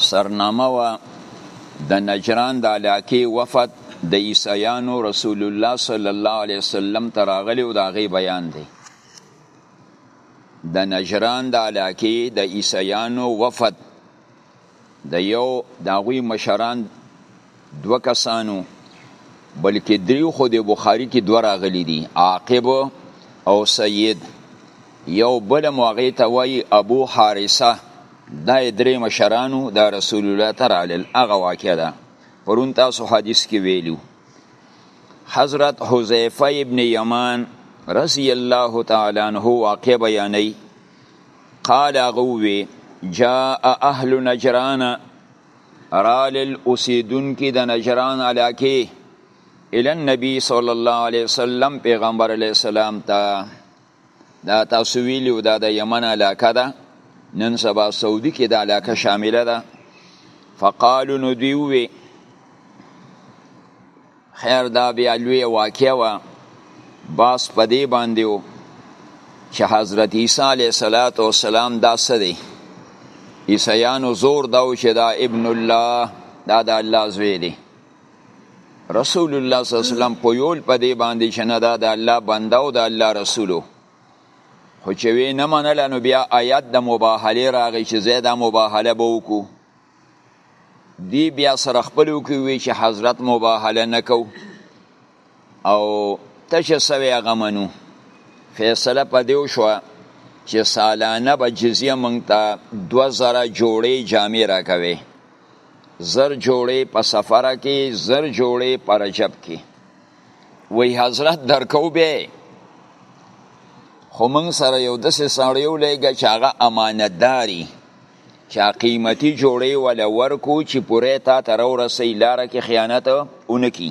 سرنامه وه د نجران د علاقې وفد د عیسایانو رسول الله صلی الله علیه وسلم ته راغلی او د هغې بیان دی د نجران د علاقې د عیسایانو وفد د یو د هغوی مشران دوه کسانو بلکې دریو خو د بخاري کې دوه راغلي دي عاقب او سید یو بل مو هغې ته وایي ابو حارثه دا درې مشرانو دا رسول الله ته رالل هغه واقع ده پرون تاسو حدیث کې ویلو حضرت حذیفه ابن یمان رضی الله تعالی عنہ واقع بیانوي قال غوي جاء اهل نجران رال الاسیدون کی د نجران علاقه الى النبي صلی الله علیه وسلم پیغمبر علیه السلام ته دا تاسو ویلیو دا د یمن علاقه ده نن سبا سعودي کې دا علاقه شامله ده فقالو نو دوی وی خیر دا بیا لوی واقع و باس په دې باندې و چې حضرت عیسی علیه صلوات و سلام دا څه دی عیسیانو زور دا و چې دا ابن الله دا د الله زوی دی رسول الله صلی الله علیه وسلم په یول په دې باندې چې نه دا د الله بنده او د الله رسولو خو چې وی نه منله نو بیا آیات د مباهله راغی چې زه دا مباهله به وکړو دی بیا سره خپلو کې وی چې حضرت مباهله نکو او ته چې سوې هغه منو فیصله په دې وشوه چې سالانه به جزیه مونږ ته دوه زره جوړې جامې راکوي زر جوړې په سفره کې زر جوړې په رجب کې وی حضرت درکو به خو مونږ سره یو داسې سړی ولېږه چې هغه امانتداري چې قیمتي جوړې وله ورکو چې پوره تا ته راورسوي لاره کې خیانت ونه کړي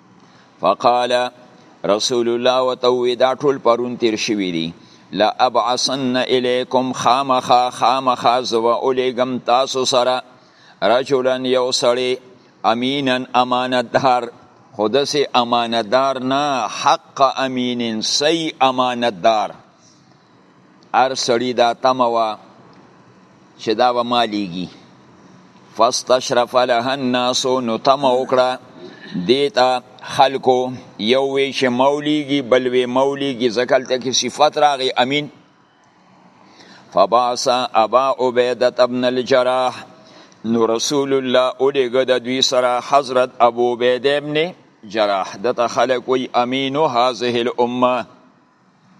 فقال رسول الله وتوي دا ټول پرون تیر شوی دی لا ابعثن الیکم خامخا خامخا زوا اولیګم تاسو سره رجلا یو سړی امینا امانتدار خود سه امانتدار نه حق امین سی امانتدار هر سړي دا تمه وه چې دا به ما لیږي فاستشرف لها الناس نو تمه وکړه دې ته خلکو یو وی چې مولیږي بل وی مولیږي ځکه هلته کې صفت راغی امین فبعث ابا عبیده ابن الجراح نو رسول الله اولیګه د دوی سره حضرت ابو عبیده ابن جراح دته خلک وی امینو هذه الامه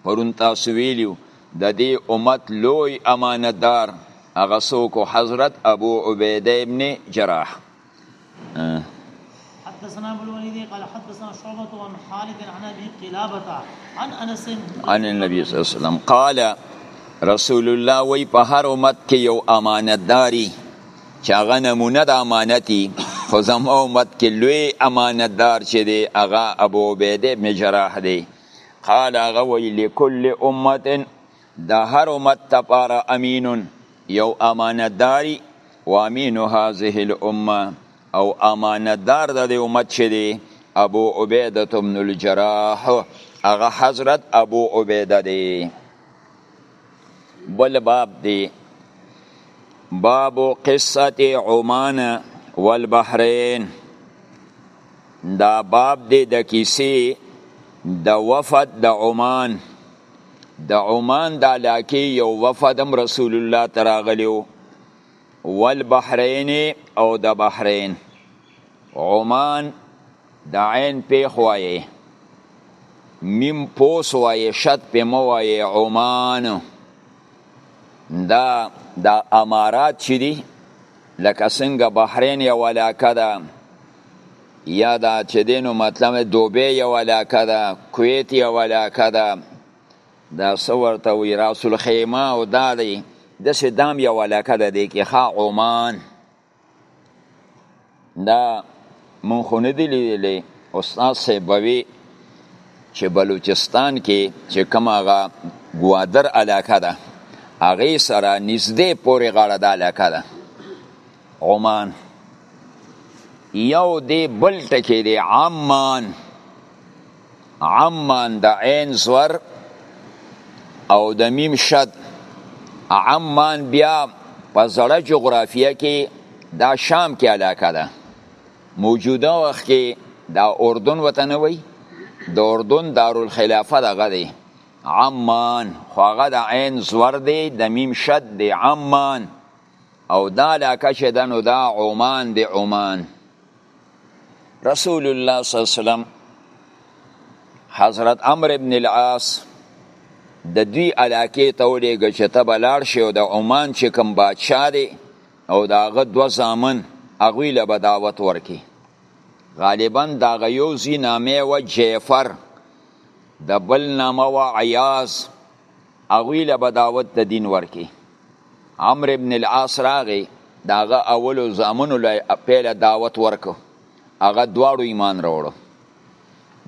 پرون تاسو ویلیو د دې امت لوی امانتدار هغه څوک حضرت ابو عبیده ابن جراح حدثنا ابو الوليد قال حدثنا شعبة عن خالد عن ابي قلابة عن انس عن النبي صلى الله عليه وسلم قال رسول الله وی په هر امت کې یو امانتداري چې هغه نمونه د امانتي خو زمو امت کې لوی امانتدار چې دی هغه ابو عبیده ابن جراح دی قال هغه وی لكل امت د هر امت لپاره امین یو امانتداری و امین هذه الامه او امانتدار د دې امت چې دی ابو عبیده بن الجراح هغه حضرت ابو عبیده دی بل باب دی باب قصه عمان والبحرین دا باب دی د کیسې د وفد د عمان د عمان د علاقې یو وفدم رسول الله ته راغلی و والبحرین او د بحرین عمان د عین پیښ وایې میم پوس وایې شد پې مو وایې عمان دا د امارات چې دي لکه څنګه بحرین یو علاقه ده یا دا چې دینو مطلب دوبه یو علاقه ده کویت یو علاقه ده دا سورته وی راس الخیمه او دا دی د سدام یو علاقه ده د کې خا عمان دا مونږ خو نه دی لیدلی استاد صاحب به وي چې بلوچستان کې چې کوم هغه ګوادر علاقه ده هغې سره نږدې پورې غاړه دا علاقه ده عمان یو دی بل ټکی دی عمان عمان د عین زور او د میم شد عمان بیا په زړه جغرافیه کې دا شام کې علاقه ده موجوده وخت کې دا اردن وطن وي د اردن دارالخلافه دغه دی عمان خو هغه د عین زور دی د میم شد دی عمان او دا علاقه چې ده نو دا عمان دی عمان رسول الله صلی الله علیه وسلم حضرت عمرو ابن العاص د دوی علاقې ته ولېږه چې ته به لاړ شې او د عمان چې کوم بادشاه دی او د هغه دوه زامن هغوی له به دعوت ورکړي غالبا د هغه یو ځي نامه وه جعفر د بل نامه وه عیاز هغوی له به دعوت د دین ورکي عمر ابن العاص راغی داغه اولو زامنو له پیله دعوت ورکو هغه دواړو ایمان راوړو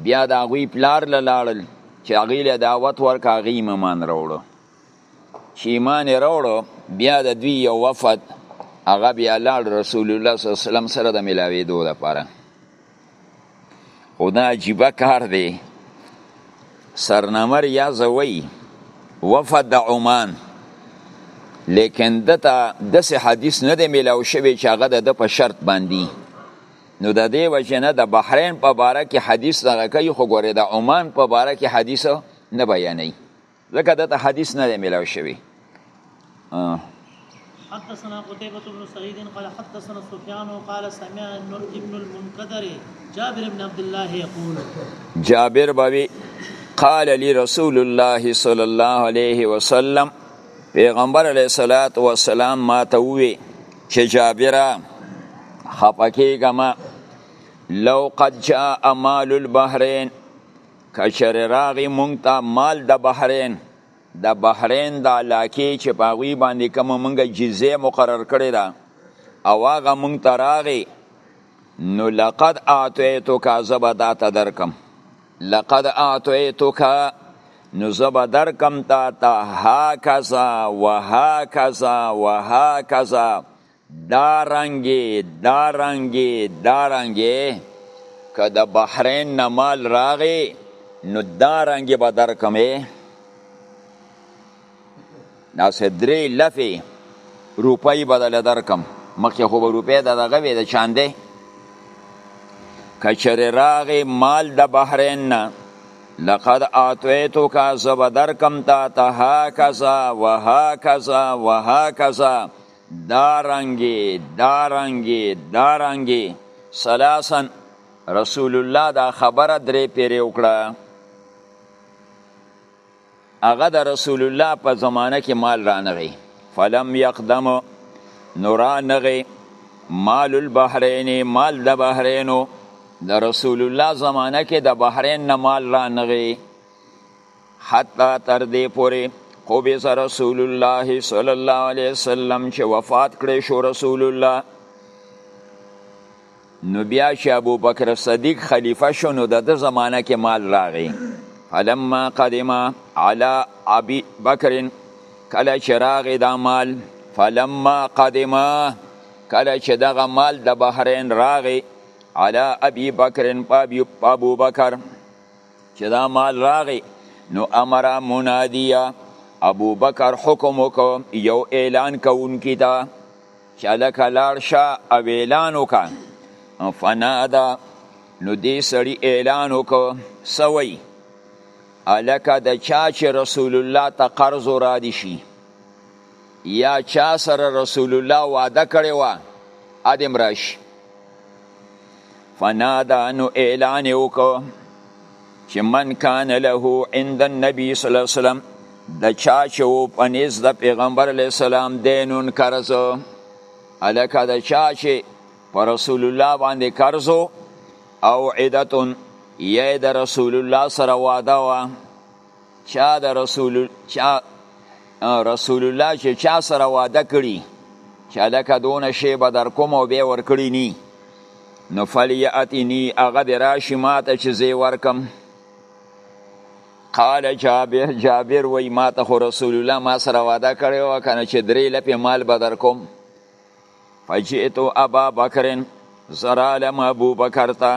بیا د هغوی پلار له لاړل چې هغوی له دعوت ورک هغه ایمان راوړو چې ایمان یې راوړو بیا د دوی یو وفد هغه بیا لاړ رسول الله صلی الله علیه وسلم سره د ملاوېدو لپاره خو دا عجیبه کار دی سرنامه ریاض وی وفد د عمان لیکن دته داسې حدیث نه دی میلاو شوی چې هغه د په شرط باندې نو د دې وجه نه د بحرین په باره کې حدیث دغه کوي خو ګوره د عمان په باره کې حدیث نه بیانوي ځکه دته حدیث نه دی ملاو شوی حدثنا قتيبة بن سعيد قال حدثنا سفيان قال سمع ابن المنكدر جابر بن عبد الله يقول جابر بوي قال لي رسول الله صلى الله عليه وسلم پیغمبر علیه الصلاۃ والسلام ما ته وی چې جابره خپکیګه ما لو قد جاء مال البحرين کچره راغی مونږ ته مال د بحرین د بحرین د علاقې چې په هغوی باندې کوم مونږ جزیه مقرر کړې ده او هغه مونږ ته راغی نو لقد اعطیتک زه به دا ته درکم لقد اعطیتک نو زه به درکم تا ته هاکذا وهاکذا وهاکذا دارنګې دارنګې دارنګې که د بحرین نه مال راغې نو دارنګې به درکمې داسې درې لفې روپۍ به دله درکم مخکې خو به روپۍ د دغه وې د چاندې که چېرې راغې مال د بحرین نه لقد آتویتو کا زبدر کم تا تا ها کزا و ها کزا و ها کزا دارنګه دارنګه دارنګه ثلاثا رسول الله دا خبره درې پیرې وکړه هغه د رسول الله په زمانه کې مال رانغی فلم یقدم نورا نغی مال البحرین مال د بحرینو د رسول الله زمانه کې د بحرین نه مال رانغی حتی تر دې پورې قبض رسول الله صلی الله علیه وسلم چې وفات کړی شو رسول الله نو بیا چې ابو بکر صدیق خلیفه شو نو د زمانه کې مال راغی فلما قدم علی ابي بکر کله چې راغی دا مال فلما قدم کله چې دغه مال د بحرین راغی علی ابي بکر په ابو بکر چې دا مال راغی نو امر منادیا ابو بکر حکم وکړ یو اعلان کوونکی ته چې هلکه لاړ شه او اعلان وکړه فنادا نو دې سړي اعلان وکړ څه وایي هلکه د چا چې رسول الله ته قرض ورادي شي یا چا سره رسول الله وعده کړې وه ادم راشي فنادا نو اعلان وکړو چې من کان له عند النبي صلی الله علیه وسلم د چا چې و پنيز د پیغمبر علی السلام دینون قرض الکه د چا چې پر رسول الله باندې قرض او عدتون یې د رسول الله سره وعده وا چا د رسول چا رسول الله چې چا سره وعده کړي چې لکه دونه شی به در کوم او بیا ورکړي نی نو فلیاتنی هغه د راشي ماته چې زه ورکم قال جابر جابر وای ماته خو رسول الله ما سره وعده کړی و کنه چې درې لپې مال به در کوم فجئتو ابا بکرن زرالم ابو بکر تا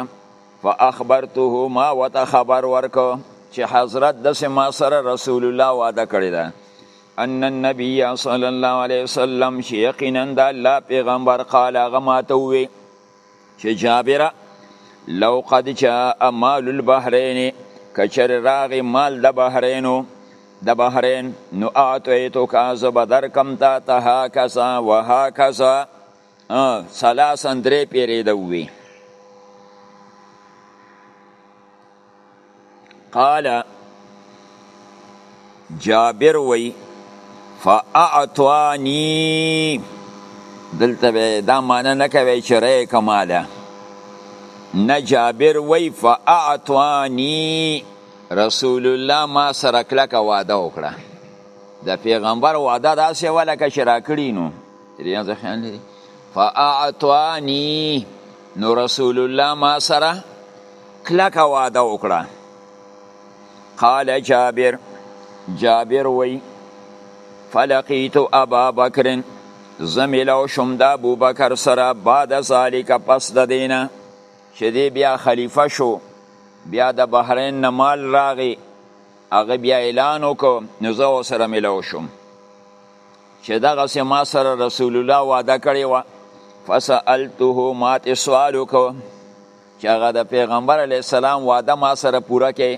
فاخبرته ما وته خبر ورکو چې حضرت د سما سره رسول الله وعده کړی ده ان النبي صلی الله علیه وسلم چې یقینا د الله پیغمبر قال هغه ماته وی چې جابره لو قد جاء مال البحرین کچر راغی مال د بحرینو د بحرین نو اعطیتو کا زبدر کم تا ته ها کسا و ها کسا سلاسن درې پیرې دوی قال جابر وی فاعطانی دلته به دا معنی نه کوي چې رې کماله نه جابر وی فاعطانی رسول الله ما سره کلک وعده وکړه د پیغمبر وعده داسې ولکه چې راکړی نو ریاض خیال لري فاعطانی نو رسول الله ما سره کلکه وعده وکړه قال جابر جابر وی فلقیت ابا بکر زملو شم د ابو بکر سره بعد ذالک پس د دینه چې دی بیا خلیفه شو بیا د بحرین نه مال راغی هغه بیا اعلان وکړ نو زه سره ملو شم چې دغه سه ما سره رسول الله وعده کړی و فسالته مات سوال وکړ چې هغه د پیغمبر علی السلام وعده ما سره پوره کړي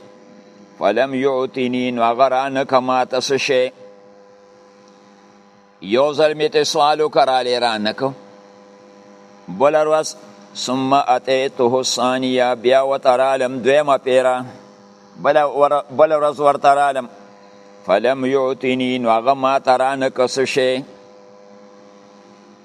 فلم یعتنی نو هغه را نه کما تاسو شي یو ځل می ته سوال وکړاله را نه کو بل ورځ ثم اتیته الثانیه بیا وترالم دویمه پیرا بل ور بل ورځ ورترالم فلم یعتنی نو هغه ما ترانه کس شي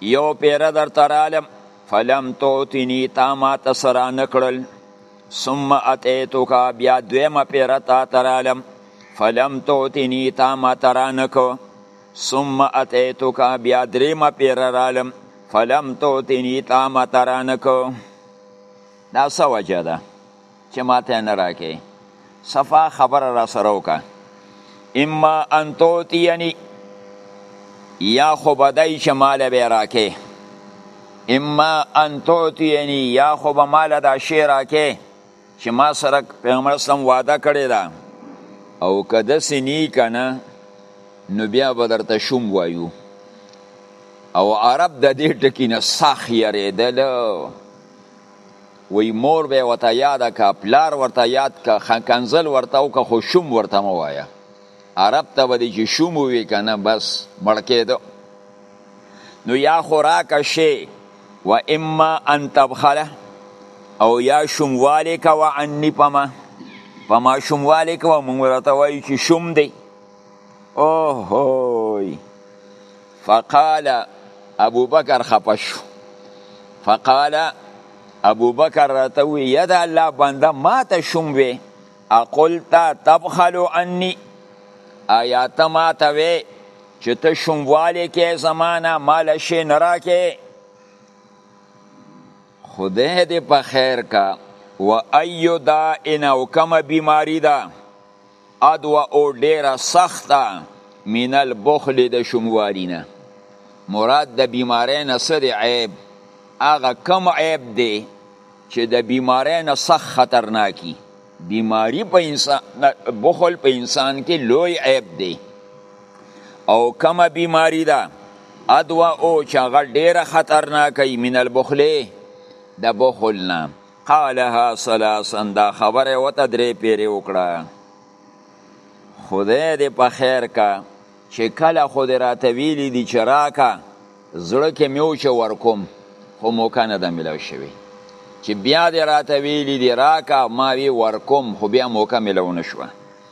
یو پیره درته رالم فلم تعتنی تا ما ته سره نکړل ثم اتیتو کا بیا دویمه پیره تا ته رالم فلم تعتنی تا ما ته را نکو ثم اتیتو کا بیا دریمه پیره رالم فلم تعتنی تا ما ته را نکو دا څه وجه ده چې ماته نه راکې صفا خبر را سره وکا اما ان توتیانی یا خو بدای چې مال به راکې اما ان توتیانی یا خو به مال دا شی راکې چې ما سره پیغمبر اسلام وعده کړی دا او کده سنی کنه نو بیا به درته شوم وایو او عرب د دې ټکی نه ساخ یریدل وی مور به وته یاد کا پلار ورته یاد کا خنکنزل ورته او که خو شوم ورته مو وایا عرب ته ودی چې شوم وی کنه بس مړکېده نو یا خوراک شی و اما ان تبخله او یا شوم والی کا و عنی پما پما شوم والی کا و مونږ ورته وایو چې شوم دی اوه هوی فقال ابو بکر خپشو فقال ابو بکر راته وی یدا الله بنده ما ته شوم وی اقلت تبخل عني آیا ته ما ته وی چې ته شومواله کې زمانہ مال شي نه راکې خدای دې په خیر کا و ایو دا ان او کما بیماری ده ادوا او ډیره سخته من البخل د شوموالي نه مراد د بیمارۍ نه څه دی عیب هغه کم عیب دی چې د بیمارۍ نه سخت خطرناکي بیماری په انسان بخل په انسان کې لوی عیب دی او کمه بیماری ده ادوا او چې هغه ډیره خطرناکه من البخل د بخل نه قالها ثلاثا دا خبره وته درې پیری وکړه خدای دې په خیر کا چې کله خو دې راته ویلي دي چې راکه زړه کې مې وچه ورکوم خو موقع نه ده میلاو شوې چې بیا دې راته ویلي دي راکه ما وی ورکوم خو بیا موقع میلاو نه شوه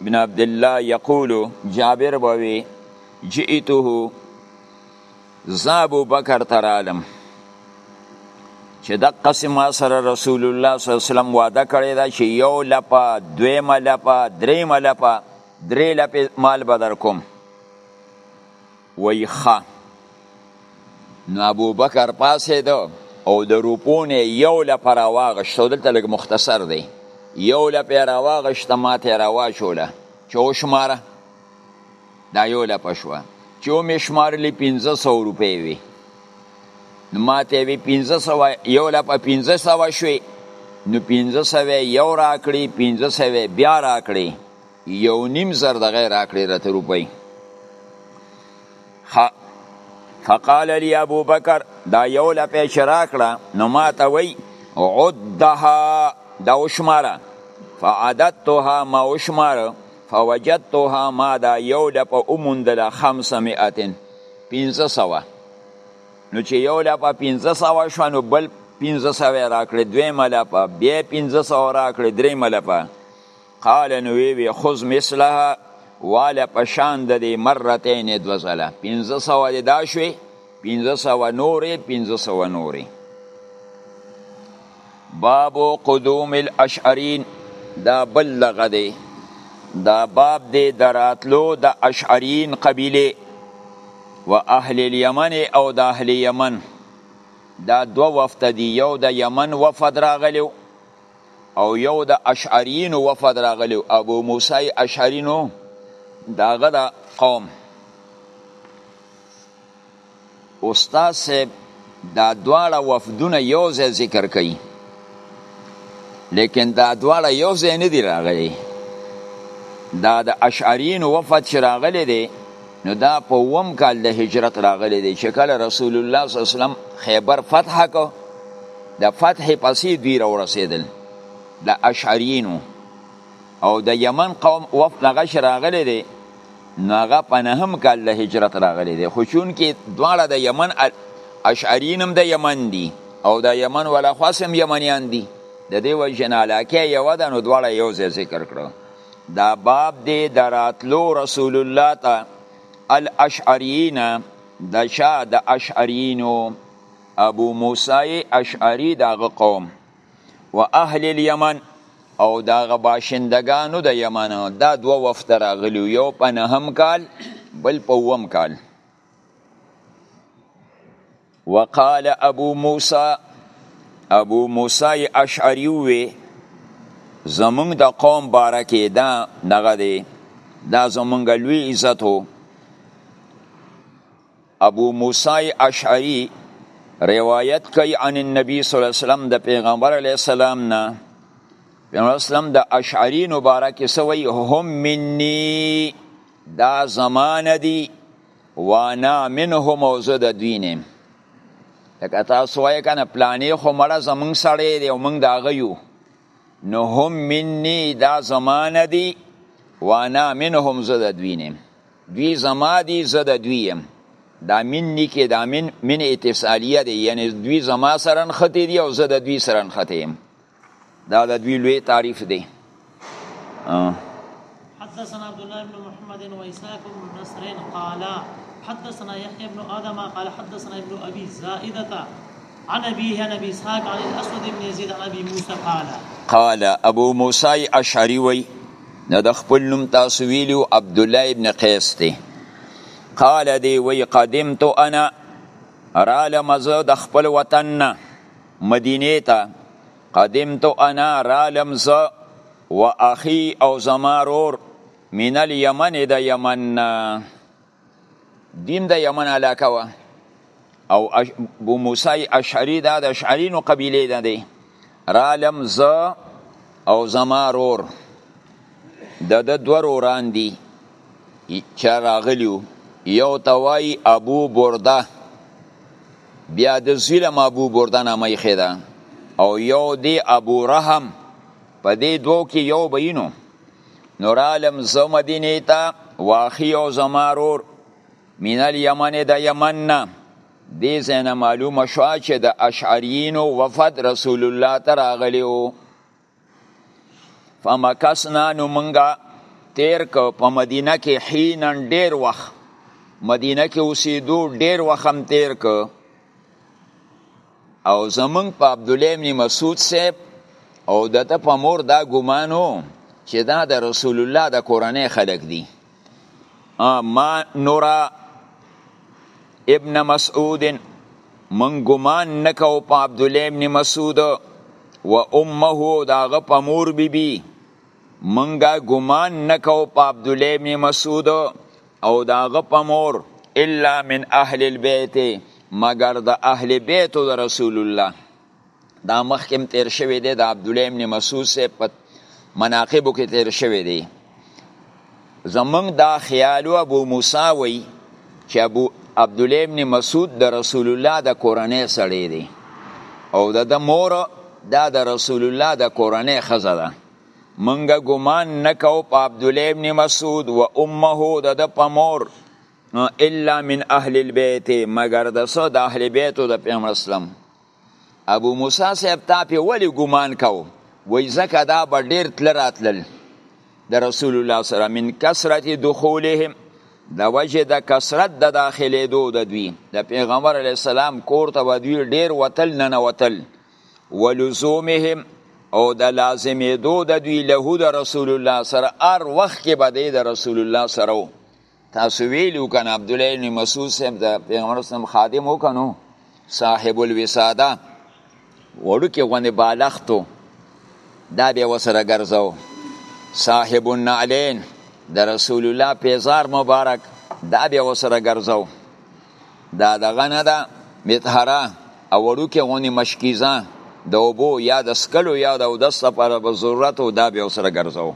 بن عبد الله یقول جابر بوي جئته زابو بکر ترالم چې د قسم سره رسول الله صلی الله علیه وسلم وعده کړی دا چې یو لپا دویم لپا دریم لپا درې لپې مال بدر کوم وایي ښه نو ابوبکر پاسېده او د روپو نه یو لپه راواغشته دلته لږ مختصر دی یو لپه یې راواغشته ماته یې راواچوله چې وشماره دا یو لپه شوه چې ومې شمارلې پنځه سوه روپۍ وې نو ماته یې وې پنځه سوه یو لپه پنځه سوه شوې نو پنځه سوه یو راکړې پنځه سوه بیا راکړې یو نیم زر دغه راکړې راته روپۍ فقال لي ابو بکر دا یو لپې چې راکړه نو ما ته وی عدها دا وشماره فعددتها ما وشماره فوجدتها ما دا یو لپه اوموندله خمس مئتن پنځه سوه نو چې یو لپه پنځه سوه شوه نو بل پنځه سوه یې راکړې دویمه لپه بیا یې پنځه سوه راکړې درېیمه لپه قال نو وی وی خذ مثلها والا پشان د دې مرتين دو زله 1500 د دا شوي 1500 نورې 1500 نورې باب قدوم الاشعرين دا بل لغه دی دا باب دی دراتلو د اشعرين قبيله و اهل اليمن او د اهل يمن دا دو وفد دی یو د یمن وفد راغلیو او یو د اشعریینو وفد راغلی ابو موسی اشعری نو د هغه د قوم استاد صاحب دا دواړه وفدونه یو ځای ذکر کوي لیکن دا دواړه یو ځای نه دي راغلي دا د اشعرین وفد چې راغلی دی نو دا په اووم کال د هجرت راغلی دی چې کله رسول الله صلی الله علیه وسلم خیبر فتح کړ د فتح پسې دوی را ورسېدل د اشعرینو او د یمن قوم وفد هغه چې راغلی دی نو هغه په نهم کال د هجرت راغلی دی خو چونکې دواړه د یمن اشعرین هم د یمن دي او د یمن ولا خاص هم یمنیان دي د دې وجې نه علاقه یوه ده نو دواړه یو ځای ذکر کړو دا باب دی د راتلو رسول الله ته الاشعرین د چا د اشعرینو ابو موسی اشعری د هغه قوم و اهل الیمن او د هغه باشندګانو د یمن دا دوه وفد راغلي یو په نهم کال بل په اووم کال وقال ابو موسی ابو موسی اشعری وی زمونږ د قوم بارکه دا دغه دی دا زمونږ لوی عزت وو ابو موسی اشعری روایت کوي عن النبي صلی الله علیه وسلم د پیغمبر علیه السلام نه پیغمبر اسلام د اشعری مبارک سوی هم مني دا زمانه دی وانا منهم او زه د دوی نه لکه تاسو وایې که نه پلانې خو مړه زمونږ سړی دی او مونږ د هغه یو نو هم مني دا زمانه دی وانا منهم زه د دوی نه دوی زما دي زه د دوی يم دا من نکې دا من من اتصالیه دی یعنی دوی زما سره نښتې دي او زه د دوی سره نښتې یم دا د دوی لوی تعریف دی حدثنا عبد الله بن محمد وإسحاق بن نصر قال حدثنا يحيى بن آدم قال حدثنا ابن أبي زائدة عن أبيه عن أبي إسحاق عن الأسود بن يزيد عن أبي موسى قال قال أبو موسى أشعري وي نه د خپل نوم تاسو ویلو عبد الله ابن قیس دی قال دی وی قدمت انا را لمزه د خپل وطن نه مدینه ته قدمت انا را لمزه و اخی او زمارور من الیمن د یمن نه دیم د یمن علاقه وه او ابو موسی اشعری دا د اشعرینو قبیله ده دی رالم ز او زما رور د د دوه روران دي چې راغلیو یو ته وایي ابو برده بیا د ظلم ابو برده نامه یې ده او یو دی ابو رحم په دې دوو کې یو بینو نور عالم زه مدینه ته واخی او زما رور من الیمن د یمن نه دې ځای نه معلومه شوه چې د اشعریینو وفد رسول الله ته راغلی و فمکسنا نو مونږه تیر که په مدینه کې حینا ډیر وخت مدینه کې اوسېدو ډیر وخت هم تیر که او زمونږ په عبد الله ابن مسعود صاحب او دته په مور دا ګمانو چې دا د رسول الله د کورنۍ خلق دي ما نورا ابن مسعود من ګمان نکاو په عبد الله ابن مسعود و امه داغه په مور بی بی منګه ګمان نکاو په عبد الله ابن مسعود او داغه په مور الا من اهل البيت مگر د اهل بیت د رسول الله دا مخکم تیر شوی دی د عبد الله ابن مسعود سے په مناقبو کې تیر شوی دی زمنګ دا خیال ابو موسی وی چې ابو عبد الله ابن مسعود د رسول الله د کورنۍ سړی دی او د مور دا د رسول الله د کورنۍ خزه ده منګه ګمان نکو په عبد الله ابن مسعود و امه د د پمور الا من اهل البيت مگر د سو د اهل بیت د پیغمبر اسلام ابو موسی صاحب تا په ولی ګمان کو وای زکه دا به ډیر تل راتلل د رسول الله سره من کثرت دخولهم د وجه د کثرت د داخلي دو د دوی د پیغمبر علی السلام کور ته دوی ډیر وتل نه وتل ولزومهم او د لازمې دو د دوی له د رسول الله سره ار وخت کې به د رسول الله سره و تاسو ویلو کنه عبد الله بن مسعود صاحب د پیغمبر سم خادم وکنو صاحب الوساده وړو کې غونې بالښتو دا به وسره ګرځاو صاحب النعلین د رسول الله پیزار مبارک دا به وسره ګرځاو دا دغه نه ده متحره او وړوکې غونې مشکیزه د اوبو یا د سکلو یا د اودس لپاره به ضرورت و دا بیا سره ګرځو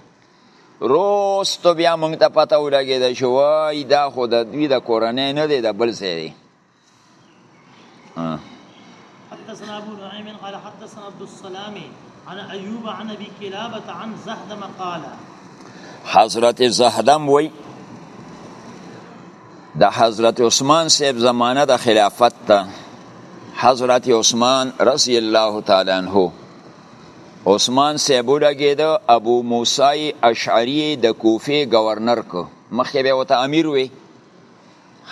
روستو بیا موږ ته پته ولګېده چې وای دا خو د دوی د کورنۍ نه دی د بل ځای دی حدثنا ابو نعيم قال حدثنا عبد السلام عن ايوب عن ابي كلابه عن زهدم قال حضرت زهدم وی د حضرت عثمان صاحب زمانه د خلافت ته حضرت عثمان رضی الله تعالی عنہ عثمان صاحب لګید ابو موسی اشعری د کوفه گورنر کو مخکې به وته امیر وی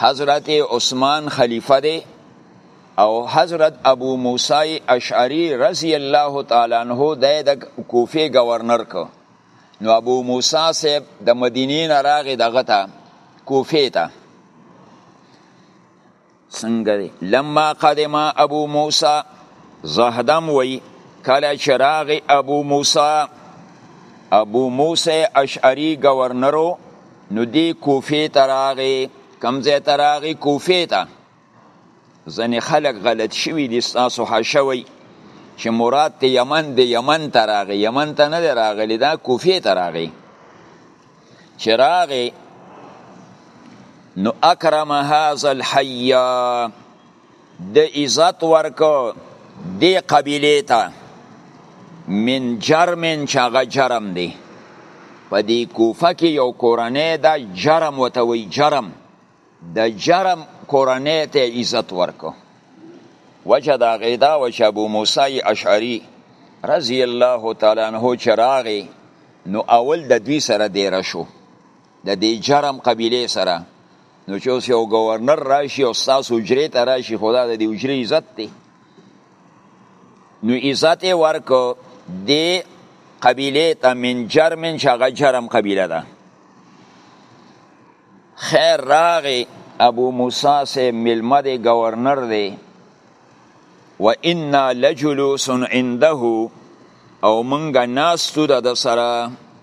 حضرت عثمان خلیفه دی او حضرت ابو موسی اشعری رضی الله تعالی عنہ د کوفه گورنر کو نو ابو موسی صاحب د مدینې نه راغی دغه ته کوفه ته څنګه دی لما قدم ابو موسی زهدم وی کله چراغ ابو موسی ابو موسی اشعری گورنرو نو دی کوفه ته راغی کم ځای ته راغی کوفه ته ځنې خلک غلط شوي دي ستاسو حشوي چې مراد ته یمن دی یمن ته راغی یمن ته نه دی راغلی دا کوفه ته راغی چې راغی نو اکرم هذا الحی د عزت ورکو دی قبیله ته من جرمن چې هغه جرم دی په دې کوفه کې یو کورنۍ ده جرم ورته وایي جرم د جرم کورنۍ ته عزت ورکو وجه د هغې دا وه چې ابو موسی اشعري رضی الله تعالی عنه چې راغی نو اول د دوی سره دیره شو د دې جرم قبیله سره نو چې اوس یو گورنر راشي او تاسو حجره ته راشي خدا د دې حجره عزت دی نو عزت ورکو د قبیله ته من جرمن شغه جرم قبیله ده خیر راغی ابو موسی سے ملمه دی گورنر دی و انا لجلوس عنده او منګه ناستو د سره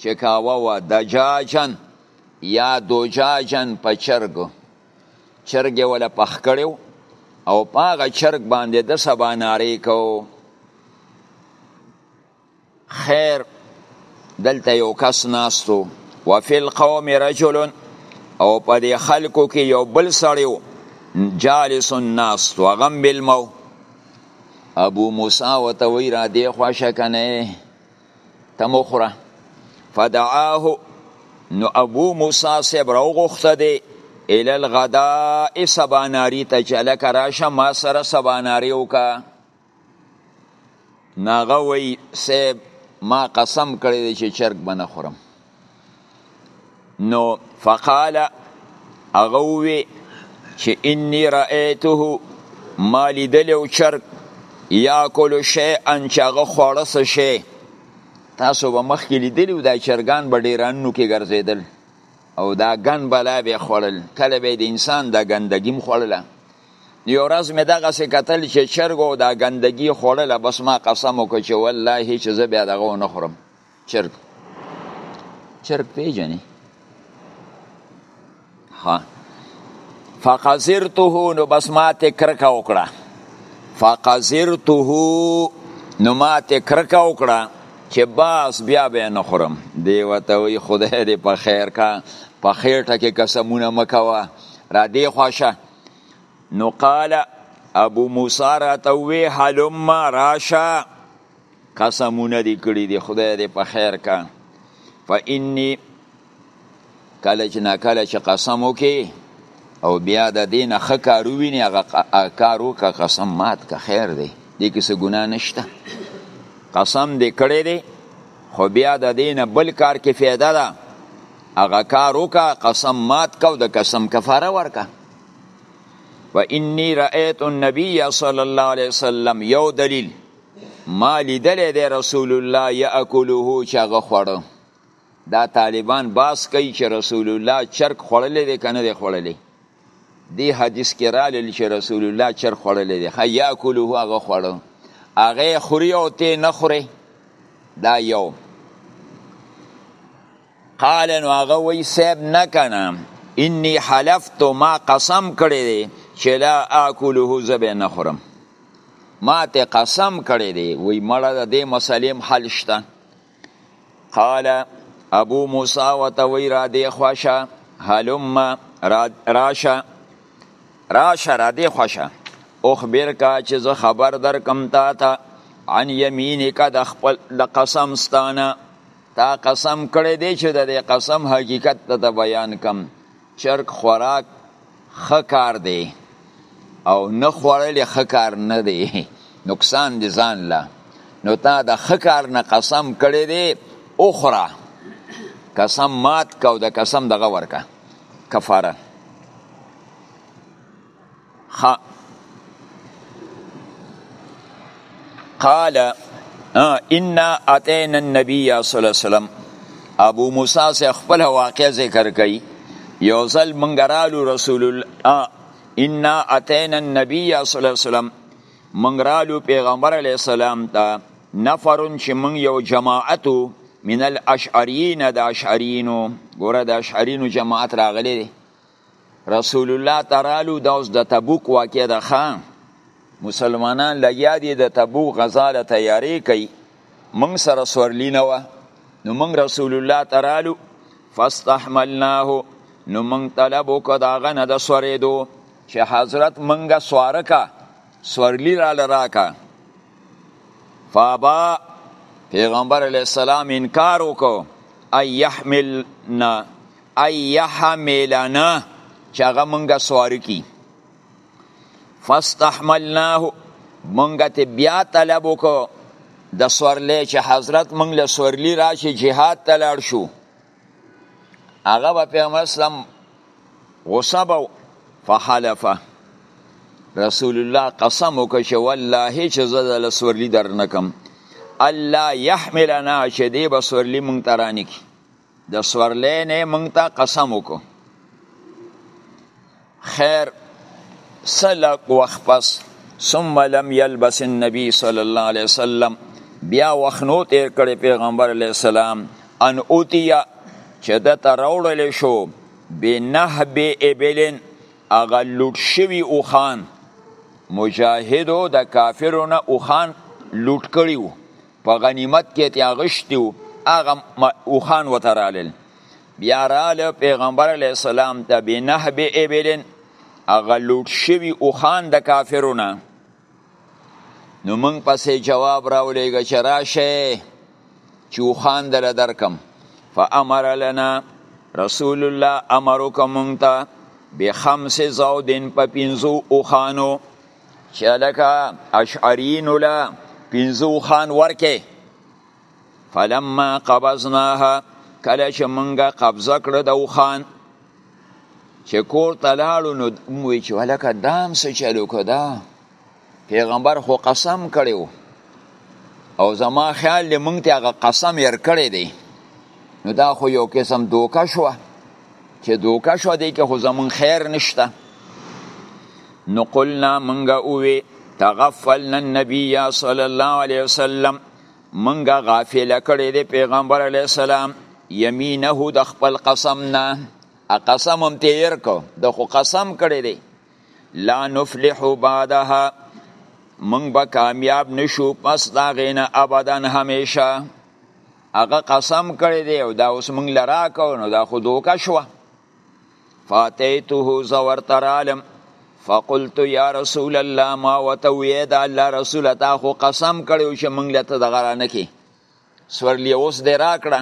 چې کاوه و دجاجن یا دوجاجن په چرګ چرګ یې وله پخ کړی او په هغه چرګ باندې د سبا نارې کو خیر دلته یو کس ناستو وفي القوم رجل او په دې خلکو کې یو بل سړی و جالس الناس وغم بالمو ابو موسی وته وی را دی خوښه کنه ته مو خوره فدعاه نو ابو موسی صاحب راوغوښته دی ال الغداء سباناری ته چې لکه راشه ما سره سباناری وکا ناغه وی صاحب ما قسم کړی دی چې چرګ بنه خورم نو فقال هغه وی چې انی رأیته ما لیدل او چرګ یاکل شیئا چې هغه خوړه څه شی تاسو به مخکې لیدلی دا چرګان به ډیرانو کې ګرځیدل او دا ګن بلا به خوړل کله به د انسان دا ګندګي خوړله یو ورځ مې دغه سې کتل چې چرګو دا ګندګي خوړله بس ما قسم وکړ چې والله چې زه بیا دغه نه خورم چرګ چرګ پیژنې ها فقذرته نو بس ماته کرکه وکړه فقذرته نو ماته کرکه وکړه چې باس بیا به نه خورم دی وته وی خدای دې په خیر کا په خیرټه کې قسمونه مکوا را دې خوښه نو قال ابو موسی را ته وی حلم راشه قسمونه دی کړی دی خدای دی په خیر کا فإني کله چې نه کله چې قسم وکي او بیا د دین ښه کار وویني هغه کار وکړه قسم مات که خیر دی دې کې څه ګناه نشته قسم دې کړی دی خو بیا د دین بل کار کې فایده ده هغه کار وکړه قسم مات کو د قسم کفاره ورکړه و انی رأیت النبی صلی الله علیه وسلم یو دلیل ما لیدلی دی رسول الله یاکله چې هغه خوړه دا طالبان باس کوي چې رسول الله چرک خوړلی دی که نه دی خوړلی دی حدیث کې راغلل چې رسول الله چرک خوړلی دی یاکله هغه خوړه هغه خوري او ته نه خورې دا یو قال نو هغه وی صاحب نه کنه انی حلفت ما قسم کړی دی چې لا اکله زبه نه خورم ما ته قسم کړی دی وی مړه د دې مسلیم حل شته قال ابو موسی وتوی را دی خوشه هلم را راشه راشه را دی خوشه اخبر کا چې زه خبر در کم تا ته عن یمینک د خپل د قسم ستانه تا قسم کړی دی چې د دې قسم حقیقت ته بیان کم چرګ خوراک ښه کار دی او نه خوړل ښه کار نه دی نقصان دی ځان له نو تا د ښه کار نه قسم کړی دی اخرى قسم مات کو د قسم دغه ورکه کفاره ها قال ان اتینا النبي صلی الله علیه وسلم ابو موسی سے خپل واقع ذکر کړي یو ځل منګرالو رسول الله ان اتینا النبي صلی الله علیه وسلم منګرالو پیغمبر علی السلام ته نفرن چې من یو جماعتو من الاشعرین د اشعرینو ګوره د اشعرینو جماعت راغلی دی رسول الله ترالو دا اوس د تبوک واقع ده خان مسلمانان لګیا دي د تبوک غزا له تیاری کوي موږ سره سورلی نه وه نو موږ رسول الله ترالو فاستحملناه نو موږ طلب وکړ د هغه نه د سورېدو چې حضرت موږ سواره کا سورلی را لراکا فابا پیغمبر علیه السلام انکار وکړو ای یحملنا ایحملنا چې هغه مونږه سوار کی فاستحملناه مونږه ته بیا طلب وکړو د سورلې چې حضرت مونږ له سورلی راشي جهاد ته لاړ شو هغه به پیغمبر اسلام وصبو فحلفه رسول الله قسم وکړ چې والله چې زه له سورلی درنکم الله يحملنا چې دې به سورلی مونږ ترانه کی د سورلې نه مونږ ته قسم وکړو خیر سلک وخت پس ثم لم يلبس النبي صلی الله علیه وسلم بیا وخت نو تیر کړي پیغمبر علیه السلام ان اوتیا چې د تراوړل شو بنهب ابلن اغه لوټ شوی او خان مجاهدو د کافرونو او خان لوټ کړیو په غنیمت کې ته غشتي وو هغه اوخان وته رالل بیا راله پیغمبر علیه السلام ته به نهب ابلن هغه لوټ شوي اوخان د کافرونه نو موږ پسې جواب راولېږه چې راشه چې اوخان دله درکم فامر لنا رسول الله امر وکړه موږ ته بخمس زودن په پنځو اوخانو چې لکه اشعرین لا پنځو خان ورکه فلما قبضناها کله چې مونږه قبضه کړه د خان چې کور ته لاړو نو موی چې ولکه دام څه چلو که دا پیغمبر خو قسم کړی او زما خیال دی مونږ ته هغه قسم یې کړی دی نو دا خو یو قسم دوکه شوه چې دوکه شو دی که خو زمون خیر نشته نو قلنا منګه اووی تغفلنا النبی صلی الله علیه وسلم منګه غافل کړی دی پیغمبر علیه السلام یمینه د خپل قسم نه ا قسم هم تیر کو د خو قسم کړی دی لا نفلح بعدها منګ به کامیاب نشو پس دا غینه ابدا همیشه هغه قسم کړی دی او دا اوس موږ لرا کو نو دا خو دوکه شو فاتیته زور ترالم فقلت یا رسول الله ما وتوی دا الله رسول تا خو قسم کړو چې موږ لته دغه رانه کی سورلی اوس دی راکړه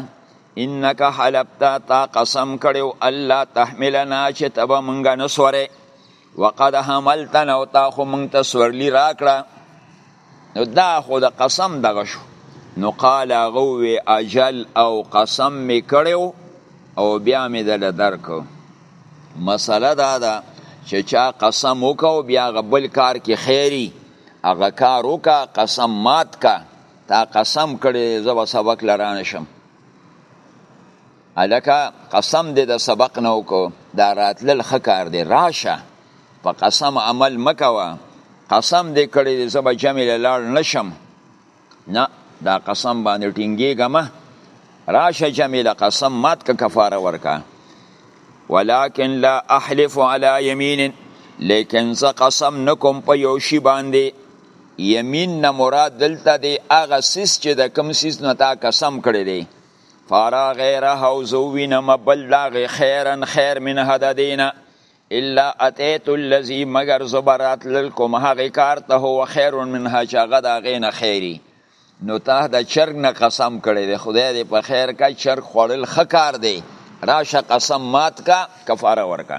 انک حلبتا تا قسم کړو الله تحملنا چې تبا موږ نه سوره وقد حملتن او تا خو مونږ ته سورلی راکړه نو دا خو د قسم دغه شو نو قال هغه وی اجل او قسم می کړو او بیا می دل درکو مسله دا ده چې چا قسم وکاو بیا غبل کار کې خیری هغه کار وکا قسم مات کا تا قسم کړي زو سبق لران شم الکه قسم دې د سبق نه وکړو دا راتلل ښه کار دی راشه په قسم عمل مه کوه قسم دې کړی دی زه به جمع له لاړ نه شم نه دا قسم باندې ټینګېږه مه راشه جمع له قسم مات که کفاره ورکه ولكن لا احلف على يمين لیکن زه قسم نکوم په یو شی باندې یمین نه مراد دلته دی هغه سیس چې د کم سیس نه تا قسم کړی دی فارا غیره او زوینم بل داغی خیرن خیر من هده دینا الا اتیت اللذی مگر زبرات للکم هغی کارته هو خیرن من ها چاگه داغی نخیری نو ته د چرګ نه قسم کړی دی خدای دې په خیر کا چرګ خوړل خکار دی راشه قسم مات کا کفاره ورکا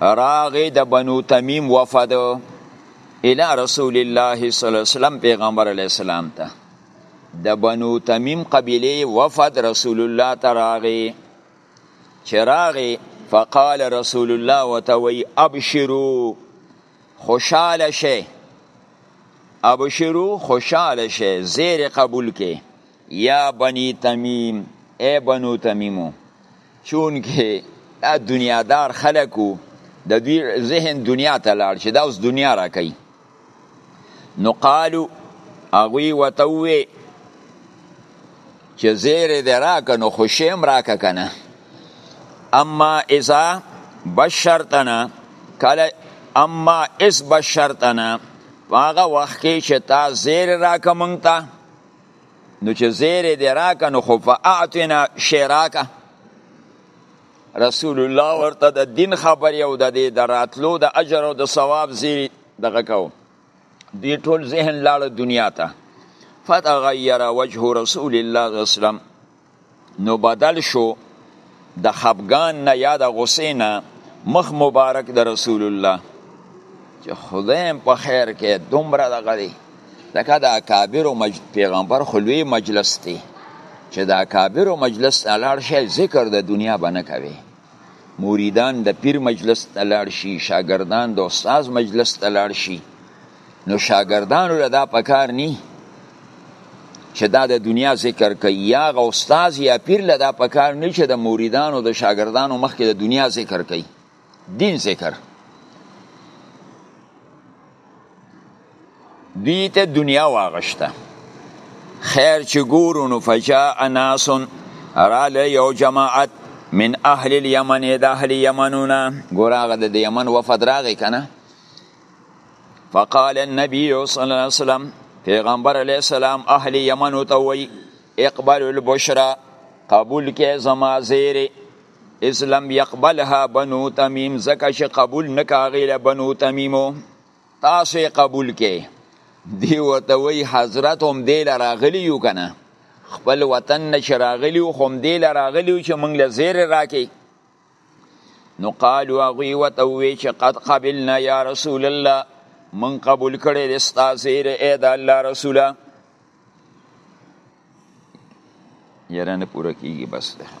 راغی د بنو تمیم وفد الى رسول الله صلی الله علیه وسلم پیغمبر علیه السلام ته د بنو تمیم قبیله وفد رسول الله ته راغی چې راغی فقال رسول الله وتوي ابشرو خوشاله شي ابشرو خوشاله شي زیر قبول کې یا بنی تمیم ای بنو تمیمو چونکه دا دنیادار خلکو د دوی ذهن دنیا ته لاړ چې دا اوس دنیا را کوي نو قالو هغوی ورته ووې چې زیرې دې راکه نو خوشې هم راکه که نه اما اذا بشرتنا کله اما اس بشرتنا هغه وخت کې چې تا زیرې راکه مونږ ته نو چې زیره دی راکه نو خو فاعتنا شراکه رسول الله ورته د دین خبرې او د دې د راتلو د اجر او د ثواب زیری دغه کو دی ټول ذهن لاړ دنیا ته فتغیر وجه رسول الله صلی الله علیه وسلم نو بدل شو د خفګان نه یا د غصې نه مخ مبارک د رسول الله چې خدایم په خیر کې دومره دغه دی لکه د اکابرو مج... پیغمبر خو لوی مجلس دی چې د اکابرو مجلس ته لاړ شي ذکر د دنیا به نه کوي مریدان د پیر مجلس ته لاړ شي شاګردان د استاد مجلس ته لاړ شي نو شاګردانو له دا پکار نی چې دا د دنیا ذکر کوي یا غ استاد یا پیر له دا پکار نی چې د مریدانو د شاګردانو مخکې د دنیا ذکر کوي دین ذکر دوی ته دنیا واغشته خیر چې ګورو نو فجاء ناس راله یو جماعت من اهل الیمن د اهل یمنونه ګوراغه د یمن وفد راغی کنه فقال النبي صلی الله علیه وسلم پیغمبر علیه السلام اهل یمن ته وی اقبل البشرا قبول کې زما زیره اسلام يقبلها بنو تمیم زکه چې قبول نکاغیله بنو تمیمو تاسو قبول کې دی وته وی حضرت هم دی لراغلی یو کنه خپل وطن نشراغلی خو هم دی لراغلی چې مونږ له زیر راکې نو قالو هغوی ورته وویل چې قد قبلنا یا رسول الله من قبول کړی دی ستا زیری ای د الله رسوله یاره نه پوره کیږي بس ده